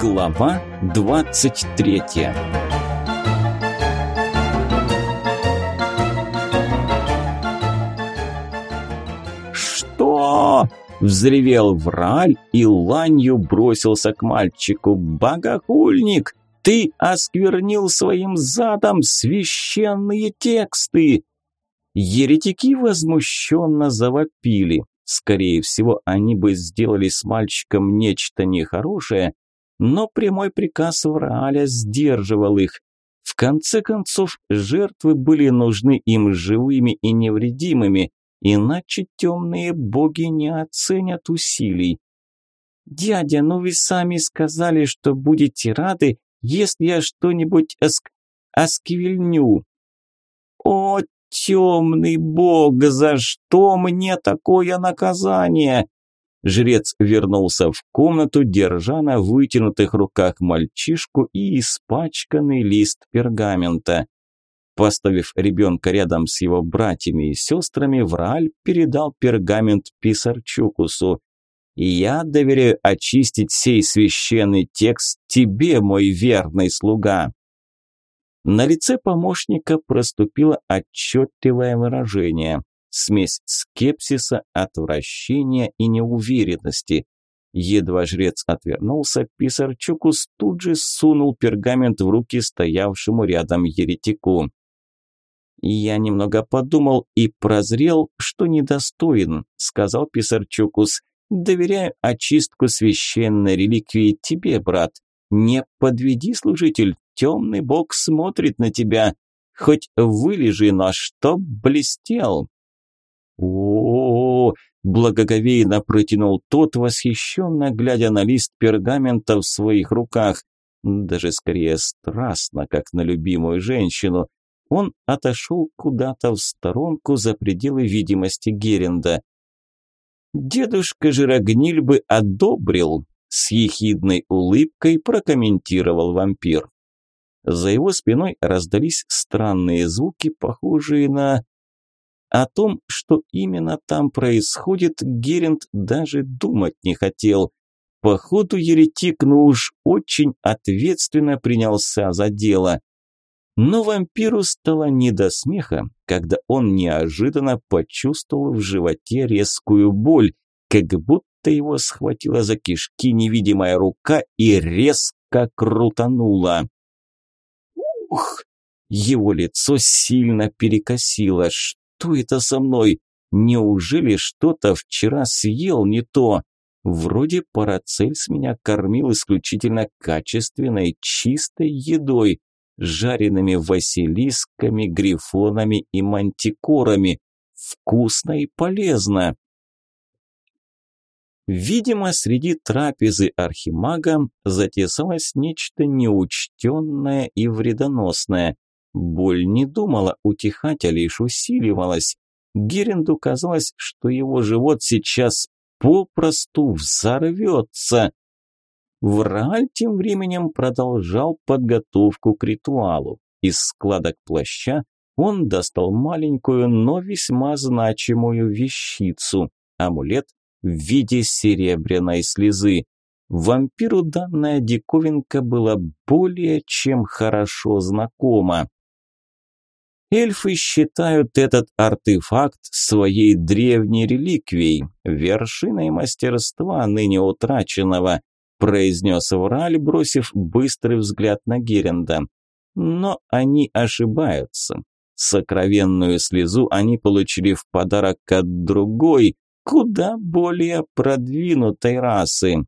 Глава 23 «Что?» – взревел Враль и ланью бросился к мальчику. «Богохульник, ты осквернил своим задом священные тексты!» Еретики возмущенно завопили. Скорее всего, они бы сделали с мальчиком нечто нехорошее, но прямой приказ Врааля сдерживал их. В конце концов, жертвы были нужны им живыми и невредимыми, иначе темные боги не оценят усилий. «Дядя, ну вы сами сказали, что будете рады, если я что-нибудь оск... осквильню». «О, темный бог, за что мне такое наказание?» Жрец вернулся в комнату, держа на вытянутых руках мальчишку и испачканный лист пергамента. Поставив ребенка рядом с его братьями и сестрами, Врааль передал пергамент Писарчукусу. «Я доверяю очистить сей священный текст тебе, мой верный слуга». На лице помощника проступило отчетливое выражение смесь скепсиса, отвращения и неуверенности. Едва жрец отвернулся, Писарчукус тут же сунул пергамент в руки стоявшему рядом еретику. «Я немного подумал и прозрел, что недостоин», – сказал Писарчукус. «Доверяю очистку священной реликвии тебе, брат. Не подведи, служитель, темный бог смотрит на тебя. Хоть вылежи, но чтоб блестел». О, -о, -о, благоговейно протянул тот, восхищенно глядя на лист пергамента в своих руках, даже скорее страстно, как на любимую женщину. Он отошел куда-то в сторонку за пределы видимости Геренда. «Дедушка Жирогниль бы одобрил», – с ехидной улыбкой прокомментировал вампир. За его спиной раздались странные звуки, похожие на о том, что именно там происходит, Геринд даже думать не хотел. Походу, еретик, ну уж очень ответственно принялся за дело. Но вампиру стало не до смеха, когда он неожиданно почувствовал в животе резкую боль, как будто его схватила за кишки невидимая рука и резко крутанула. Ух! Его лицо сильно перекосило что это со мной? Неужели что-то вчера съел не то? Вроде Парацельс меня кормил исключительно качественной, чистой едой, жареными василисками, грифонами и мантикорами. Вкусно и полезно. Видимо, среди трапезы архимага затесалось нечто неучтенное и вредоносное. Боль не думала утихать, а лишь усиливалась. Геренду казалось, что его живот сейчас попросту взорвется. Врааль тем временем продолжал подготовку к ритуалу. Из складок плаща он достал маленькую, но весьма значимую вещицу – амулет в виде серебряной слезы. Вампиру данная диковинка была более чем хорошо знакома. Эльфы считают этот артефакт своей древней реликвией, вершиной мастерства ныне утраченного, произнес Враль, бросив быстрый взгляд на Геренда. Но они ошибаются. Сокровенную слезу они получили в подарок от другой, куда более продвинутой расы.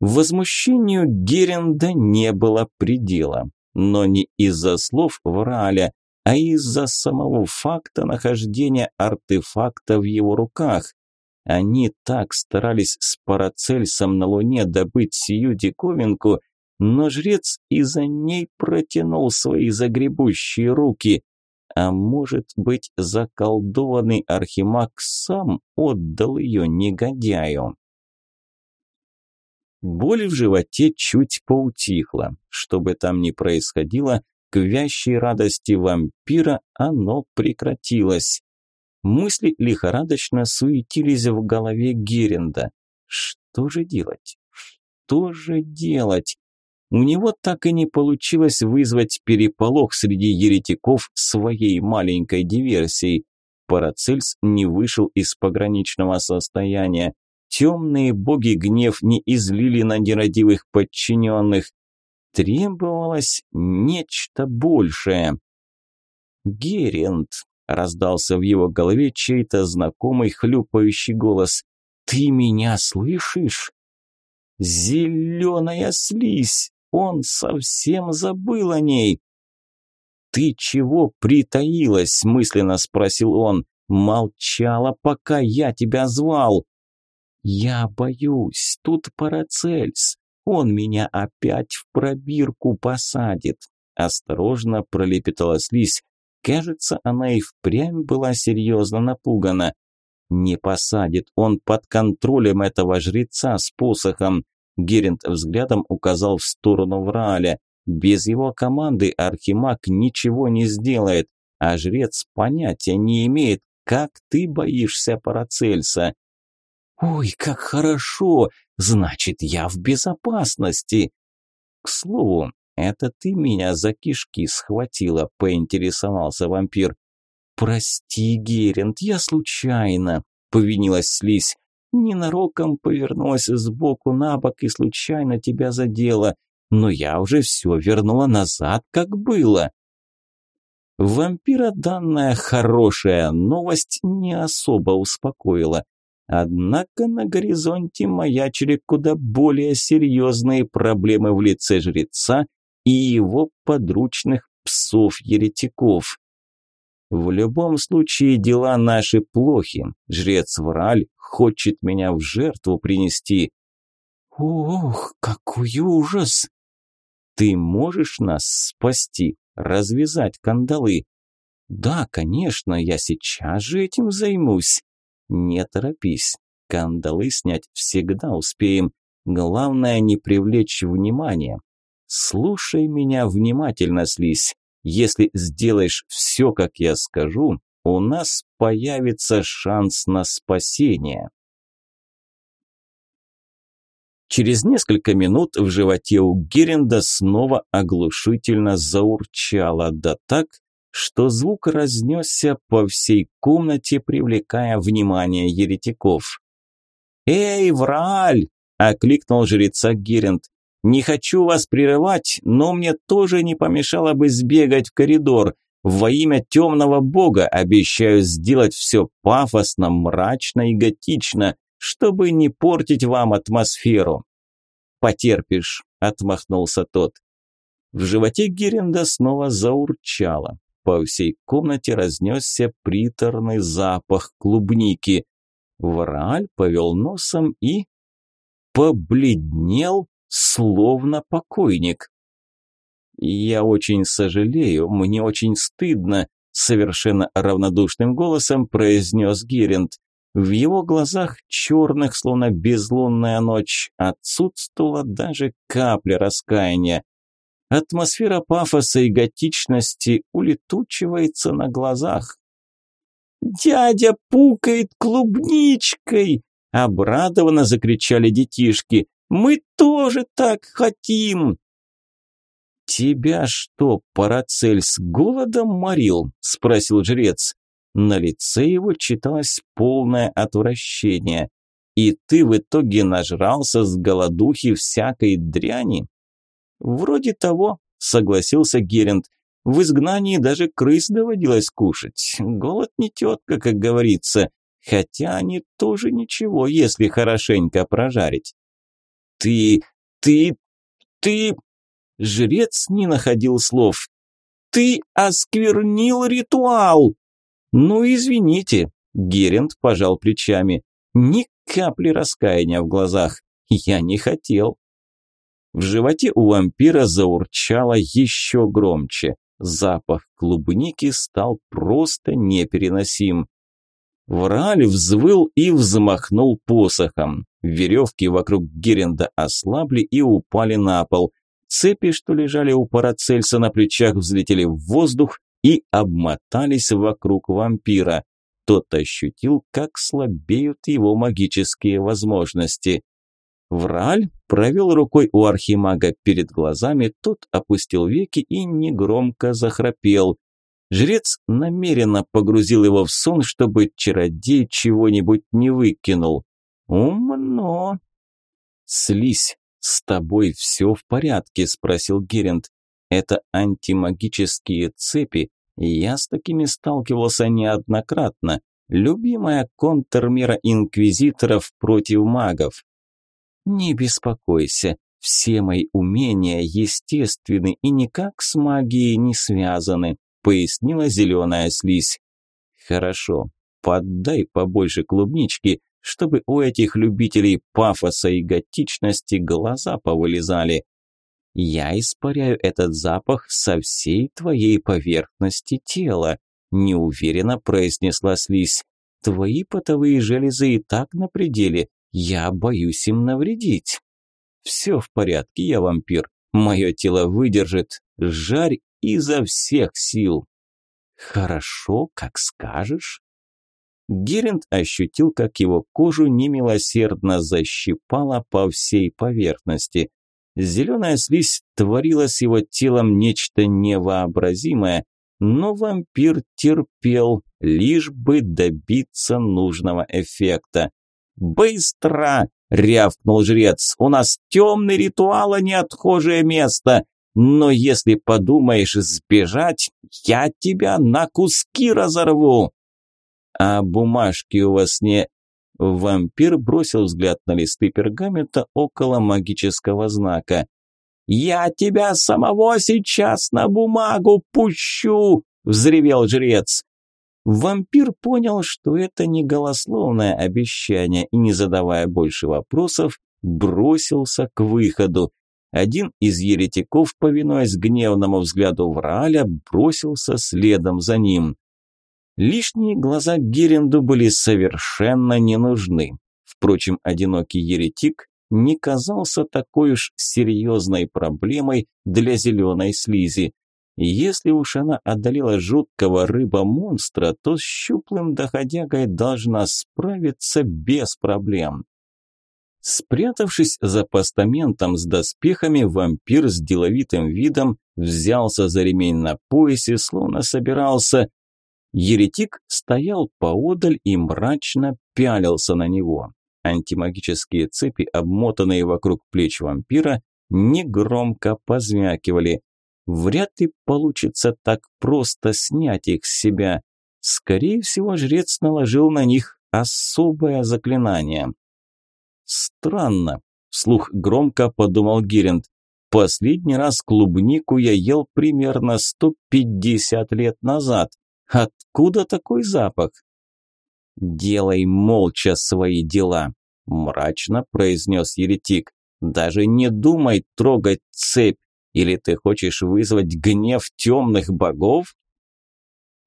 Возмущению Геренда не было предела, но не из-за слов Враля, а из-за самого факта нахождения артефакта в его руках. Они так старались с Парацельсом на Луне добыть сию диковинку, но жрец из-за ней протянул свои загребущие руки. А может быть, заколдованный архимаг сам отдал ее негодяю? Боль в животе чуть поутихла. Что бы там ни происходило, к вящей радости вампира оно прекратилось. Мысли лихорадочно суетились в голове Геренда. Что же делать? что же делать? У него так и не получилось вызвать переполох среди еретиков своей маленькой диверсией. Парацельс не вышел из пограничного состояния. Темные боги гнев не излили на нерадивых подчиненных. Требовалось нечто большее. «Герент», – раздался в его голове чей-то знакомый хлюпающий голос. «Ты меня слышишь?» «Зеленая слизь! Он совсем забыл о ней!» «Ты чего притаилась?» – мысленно спросил он. «Молчала, пока я тебя звал». «Я боюсь, тут Парацельс. Он меня опять в пробирку посадит», – осторожно пролепетала слизь. Кажется, она и впрямь была серьезно напугана. «Не посадит, он под контролем этого жреца с посохом». Герент взглядом указал в сторону Врааля. Без его команды Архимаг ничего не сделает, а жрец понятия не имеет, как ты боишься Парацельса. Ой, как хорошо! Значит, я в безопасности. К слову, это ты меня за кишки схватила, поинтересовался вампир. Прости, Герент, я случайно, повинилась слизь. Ненароком повернулась сбоку на бок и случайно тебя задела но я уже все вернула назад, как было. Вампира данная хорошая новость не особо успокоила. Однако на горизонте маячили куда более серьезные проблемы в лице жреца и его подручных псов-еретиков. В любом случае дела наши плохи. Жрец Враль хочет меня в жертву принести. Ох, какой ужас! Ты можешь нас спасти, развязать кандалы? Да, конечно, я сейчас же этим займусь. Не торопись. Кандалы снять всегда успеем. Главное не привлечь внимания. Слушай меня внимательно, слизь. Если сделаешь все, как я скажу, у нас появится шанс на спасение. Через несколько минут в животе у Геренда снова оглушительно заурчало, да так, что звук разнесся по всей комнате, привлекая внимание еретиков. «Эй, Врааль!» – окликнул жреца Геренд. «Не хочу вас прерывать, но мне тоже не помешало бы сбегать в коридор. Во имя темного бога обещаю сделать все пафосно, мрачно и готично чтобы не портить вам атмосферу. Потерпишь, отмахнулся тот. В животе Геренда снова заурчало. По всей комнате разнесся приторный запах клубники. Врааль повел носом и побледнел, словно покойник. «Я очень сожалею, мне очень стыдно», – совершенно равнодушным голосом произнес Геринд. В его глазах, черных, словно безлунная ночь, отсутствовала даже капля раскаяния. Атмосфера пафоса и готичности улетучивается на глазах. «Дядя пукает клубничкой!» – обрадованно закричали детишки. «Мы тоже так хотим!» «Тебя что, Парацельс голодом морил?» – спросил жрец. На лице его читалось полное отвращение. «И ты в итоге нажрался с голодухи всякой дряни?» «Вроде того», – согласился Герент. «В изгнании даже крыс доводилось кушать. Голод не тетка, как говорится. Хотя они тоже ничего, если хорошенько прожарить». «Ты... ты... ты...» Жрец не находил слов. «Ты осквернил ритуал!» «Ну, извините», – Герент пожал плечами. Ни капли раскаяния в глазах. Я не хотел. В животе у вампира заурчало еще громче. Запах клубники стал просто непереносим. Враль взвыл и взмахнул посохом. Веревки вокруг Геренда ослабли и упали на пол. Цепи, что лежали у Парацельса на плечах, взлетели в воздух и обмотались вокруг вампира. Тот ощутил, как слабеют его магические возможности. Врааль провел рукой у архимага перед глазами, тот опустил веки и негромко захрапел. Жрец намеренно погрузил его в сон, чтобы чародей чего-нибудь не выкинул. Умно. Слизь, с тобой все в порядке, спросил Герент. Это антимагические цепи. Я с такими сталкивался неоднократно. Любимая контрмера инквизиторов против магов. Не беспокойся, все мои умения естественны и никак с магией не связаны пояснила зеленая слизь. Хорошо, поддай побольше клубнички, чтобы у этих любителей пафоса и готичности глаза повылезали. Я испаряю этот запах со всей твоей поверхности тела, неуверенно произнесла слизь. Твои потовые железы и так на пределе, я боюсь им навредить. Все в порядке, я вампир, мое тело выдержит, жарь изо всех сил. Хорошо, как скажешь. Геринд ощутил, как его кожу немилосердно защипало по всей поверхности. Зеленая слизь творила с его телом нечто невообразимое, но вампир терпел, лишь бы добиться нужного эффекта. «Быстро!» – рявкнул жрец. «У нас темный ритуал, а не отхожее место! Но если подумаешь сбежать, я тебя на куски разорву. А бумажки у вас не... Вампир бросил взгляд на листы пергамента около магического знака. «Я тебя самого сейчас на бумагу пущу!» – взревел жрец. Вампир понял, что это не голословное обещание и, не задавая больше вопросов, бросился к выходу. Один из еретиков, повинуясь гневному взгляду Врааля, бросился следом за ним. Лишние глаза Геренду были совершенно не нужны. Впрочем, одинокий еретик не казался такой уж серьезной проблемой для зеленой слизи. Если уж она одолела жуткого рыба-монстра, то с щуплым доходягой должна справиться без проблем. Спрятавшись за постаментом с доспехами, вампир с деловитым видом взялся за ремень на поясе, словно собирался. Еретик стоял поодаль и мрачно пялился на него. Антимагические цепи, обмотанные вокруг плеч вампира, негромко позвякивали. Вряд ли получится так просто снять их с себя. Скорее всего, жрец наложил на них особое заклинание. Странно, вслух громко подумал Гиринд. Последний раз клубнику я ел примерно 150 лет назад. Откуда такой запах? Делай молча свои дела, мрачно произнес еретик. Даже не думай трогать цепь, или ты хочешь вызвать гнев темных богов?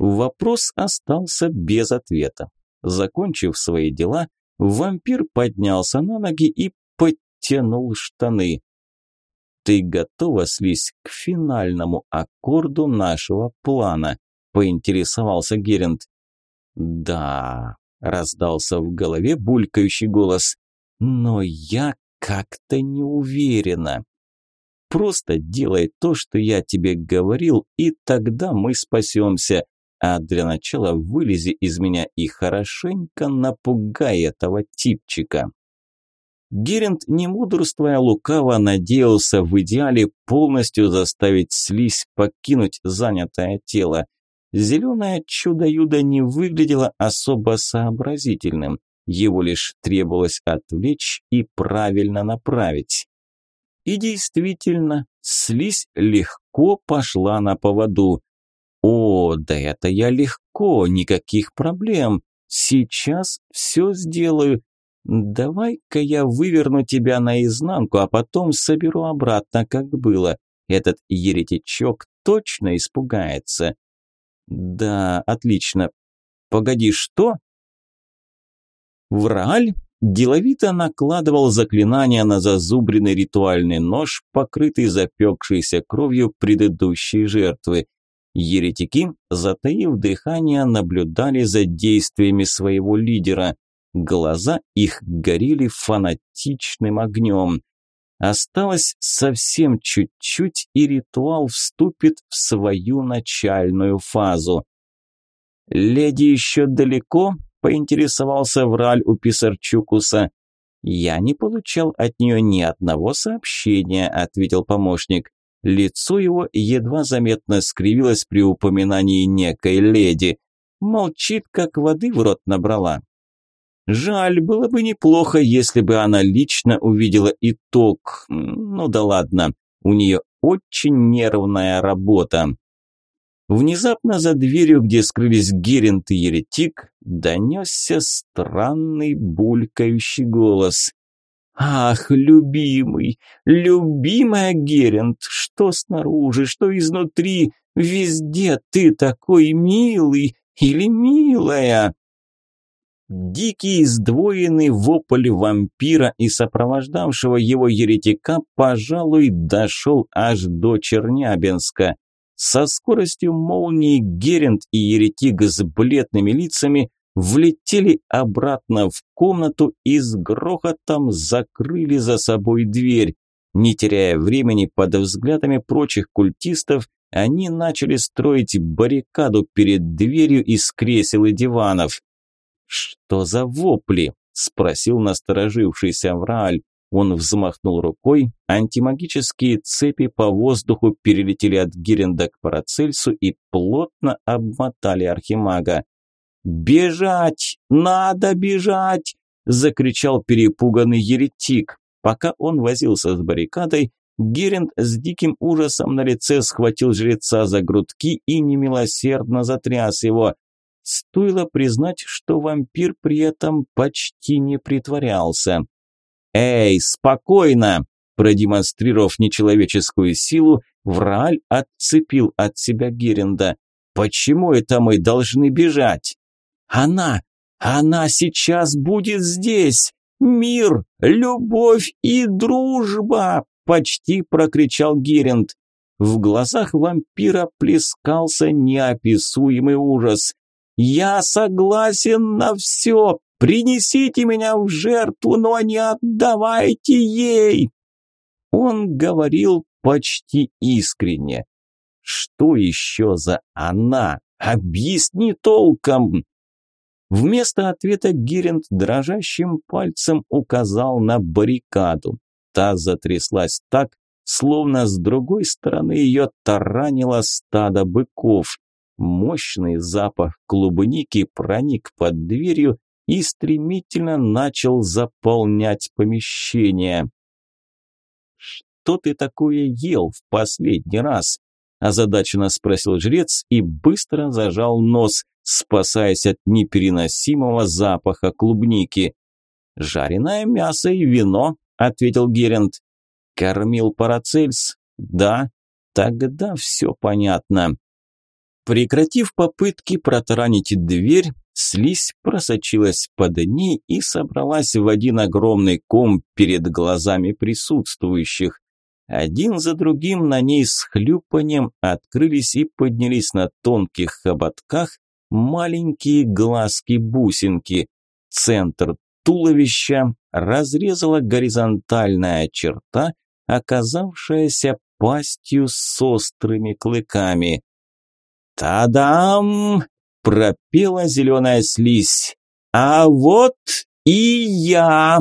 Вопрос остался без ответа. Закончив свои дела, Вампир поднялся на ноги и подтянул штаны. «Ты готова слезть к финальному аккорду нашего плана?» – поинтересовался Геринд. «Да», – раздался в голове булькающий голос, – «но я как-то не уверена. Просто делай то, что я тебе говорил, и тогда мы спасемся. А для начала вылези из меня и хорошенько напугай этого типчика. Геринд, не мудрствуя лукаво, надеялся в идеале полностью заставить слизь покинуть занятое тело. Зеленое чудо-юдо не выглядело особо сообразительным. Его лишь требовалось отвлечь и правильно направить. И действительно, слизь легко пошла на поводу. «О, да это я легко, никаких проблем. Сейчас все сделаю. Давай-ка я выверну тебя наизнанку, а потом соберу обратно, как было. Этот еретичок точно испугается». «Да, отлично. Погоди, что?» Врааль деловито накладывал заклинание на зазубренный ритуальный нож, покрытый запекшейся кровью предыдущей жертвы – Еретики, затаив дыхание, наблюдали за действиями своего лидера. Глаза их горели фанатичным огнем. Осталось совсем чуть-чуть, и ритуал вступит в свою начальную фазу. «Леди еще далеко?» – поинтересовался Враль у Писарчукуса. «Я не получал от нее ни одного сообщения», – ответил помощник. Лицо его едва заметно скривилось при упоминании некой леди. Молчит, как воды в рот набрала. Жаль, было бы неплохо, если бы она лично увидела итог. Ну да ладно, у нее очень нервная работа. Внезапно за дверью, где скрылись Герент и Еретик, донесся странный булькающий голос. «Ах, любимый, любимая Герент, что снаружи, что изнутри, везде ты такой милый или милая!» Дикий сдвоенный вопль вампира и сопровождавшего его еретика, пожалуй, дошел аж до Чернябинска. Со скоростью молнии Герент и еретик с бледными лицами влетели обратно в комнату и с грохотом закрыли за собой дверь. Не теряя времени под взглядами прочих культистов, они начали строить баррикаду перед дверью из кресел и диванов. «Что за вопли?» – спросил насторожившийся Аврааль. Он взмахнул рукой, антимагические цепи по воздуху перелетели от Гиренда к Парацельсу и плотно обмотали Архимага. «Бежать! Надо бежать!» – закричал перепуганный еретик. Пока он возился с баррикадой, Геринд с диким ужасом на лице схватил жреца за грудки и немилосердно затряс его. Стоило признать, что вампир при этом почти не притворялся. «Эй, спокойно!» Продемонстрировав нечеловеческую силу, Врааль отцепил от себя Геренда. «Почему это мы должны бежать?» «Она! Она сейчас будет здесь! Мир, любовь и дружба!» Почти прокричал Геренд. В глазах вампира плескался неописуемый ужас. Я согласен на все. Принесите меня в жертву, но не отдавайте ей. Он говорил почти искренне. Что еще за она? Объясни толком. Вместо ответа Гиринд дрожащим пальцем указал на баррикаду. Та затряслась так, словно с другой стороны ее таранило стадо быков. Мощный запах клубники проник под дверью и стремительно начал заполнять помещение. «Что ты такое ел в последний раз?» – озадаченно спросил жрец и быстро зажал нос, спасаясь от непереносимого запаха клубники. «Жареное мясо и вино», – ответил Герент. «Кормил Парацельс?» «Да». «Тогда все понятно». Прекратив попытки протаранить дверь, слизь просочилась под ней и собралась в один огромный ком перед глазами присутствующих. Один за другим на ней с хлюпанием открылись и поднялись на тонких хоботках маленькие глазки-бусинки. Центр туловища разрезала горизонтальная черта, оказавшаяся пастью с острыми клыками. «Та-дам!» – пропела зеленая слизь. «А вот и я!»